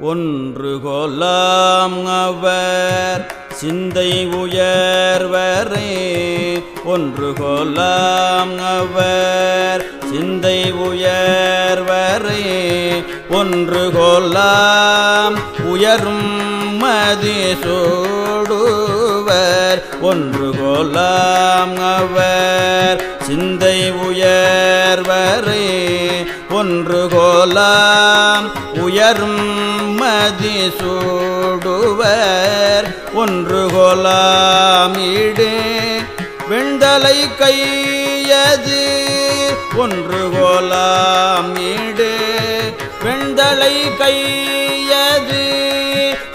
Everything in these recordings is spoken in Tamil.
ஒன்று கொல்லாம் அவர் சிந்தை உயர்வரே. ஒன்று கொல்லாம் அவர் சிந்தை உயர்வரே. ஒன்று கொல்லாம் உயரும் மதிசூடுவர் ஒன்று கொல்லாம் அவர் சிந்தை உயர்வரே. ஒன்று கோலாம் உயரும் மதி சூடுவர். ஒன்று கோலாம் ஈடே வெண்தலை கையது. ஒன்று கோலாம் ஈடே வெண்தலை கையது.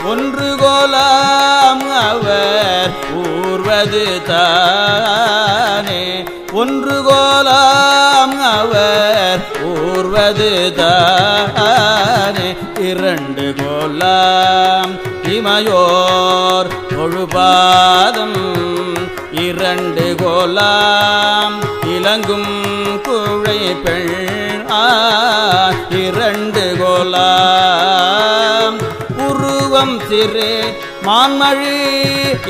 ஒன்று கோலாம் அவர் ஊர்வது தானே. ஒன்று கோல ஊர்வது தானே இரண்டு கோலாம் இமையோர் தொழுபாதம். இரண்டு கோலாம் இலங்கும் குழை பெண் இரண்டு கோலாம் உருவம் சிறு மான்மழி.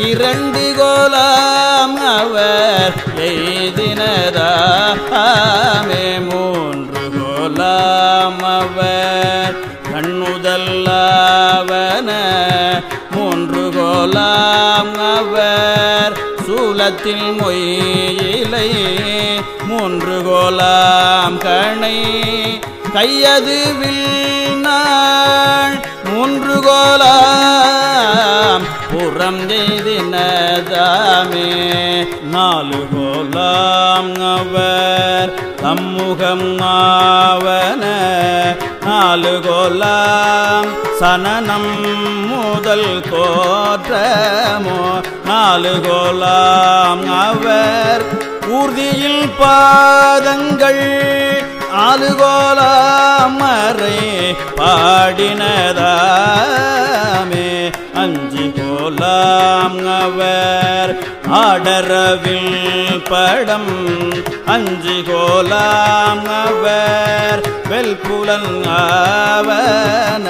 இரண்டு கோலாம் அவர் எய்தினதா? சூலத்தில் மொயிலை மூன்று கோலாம் கணை. கையது வில்நாள் மூன்று கோலாம். புறம் எய்தினதாமே. நாலு கோலாம் அவர் தம்முகம் ஆவன. நாலு கோலாம் சனனம் முதல் தோற்றமோ? நாலு கோலாம் அவர் ஊர்தியில் பாதங்கள் ஆளுகோலாமறை பாடினதாமே. அஞ்சு கோலாம் அவர் ஆடரவில் படம் அஞ்சு கோலாம் அவர் வெல்புலன் ஆவன.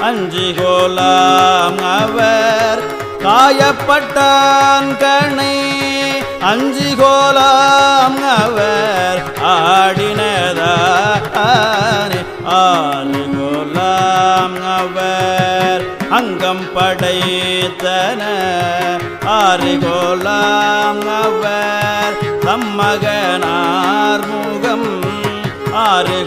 அஞ்சு கோலாம் அவர் காயப்பட்டான் கணை அஞ்சு கோலாம் அவர் ஆடினதானே. ஆறு கோலாம் அவர் அங்கம் படைத்தன. ஆறு அவர் தம்மகனார் முகம். ஆறு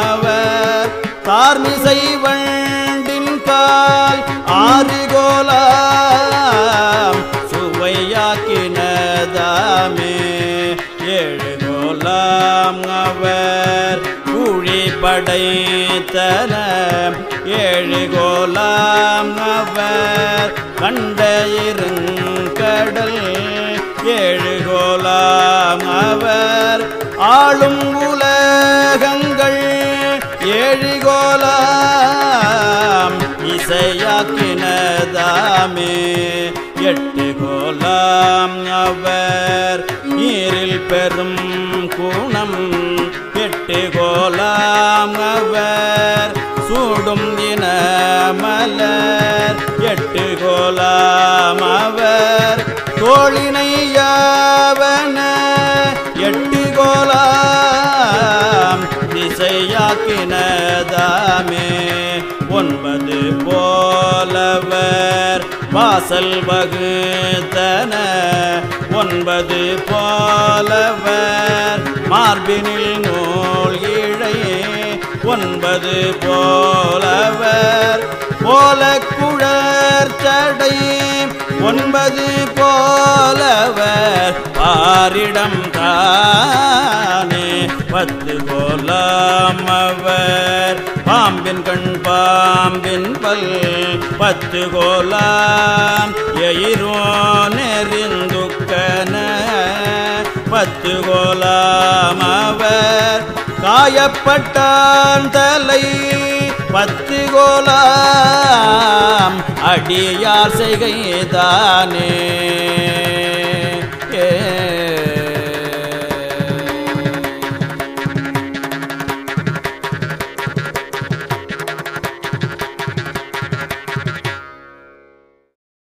அவர் தார்மிசை வண்டின் கால் ஆறுகோலாம். சுவையாக்கினதாமே ஏழுகோலாம் அவர் கூழி படைத்தன. ஏழு அவர் கண்ட ஆளும் உலகங்கள் இசையாக்கினதாமே. எட்டு கோலாம் அவர் நீரில் பெரும் குணம் எட்டு கோலாம் அவர் சூடும் இனமலர். மலர் திசையாக்கினதாமே ஒன்பது போலவர் வாசல் வகுத்தன. ஒன்பது போலவர் மார்பினில் நூல் இழை ஒன்பது போலவர் போல குழற்சடை ஒன்பது போலவர் பாரிடம் தானே பத்து போலாம் அவர். பாம்பின் கண் பாம்பின் பல் பத்து கோலாம் எயிரோ நெறிந்துக்கன பத்து கோலாம் அவர். காயப்பட்டான் தலை பத்து கோலாம் அடியார் செய்கைதானே.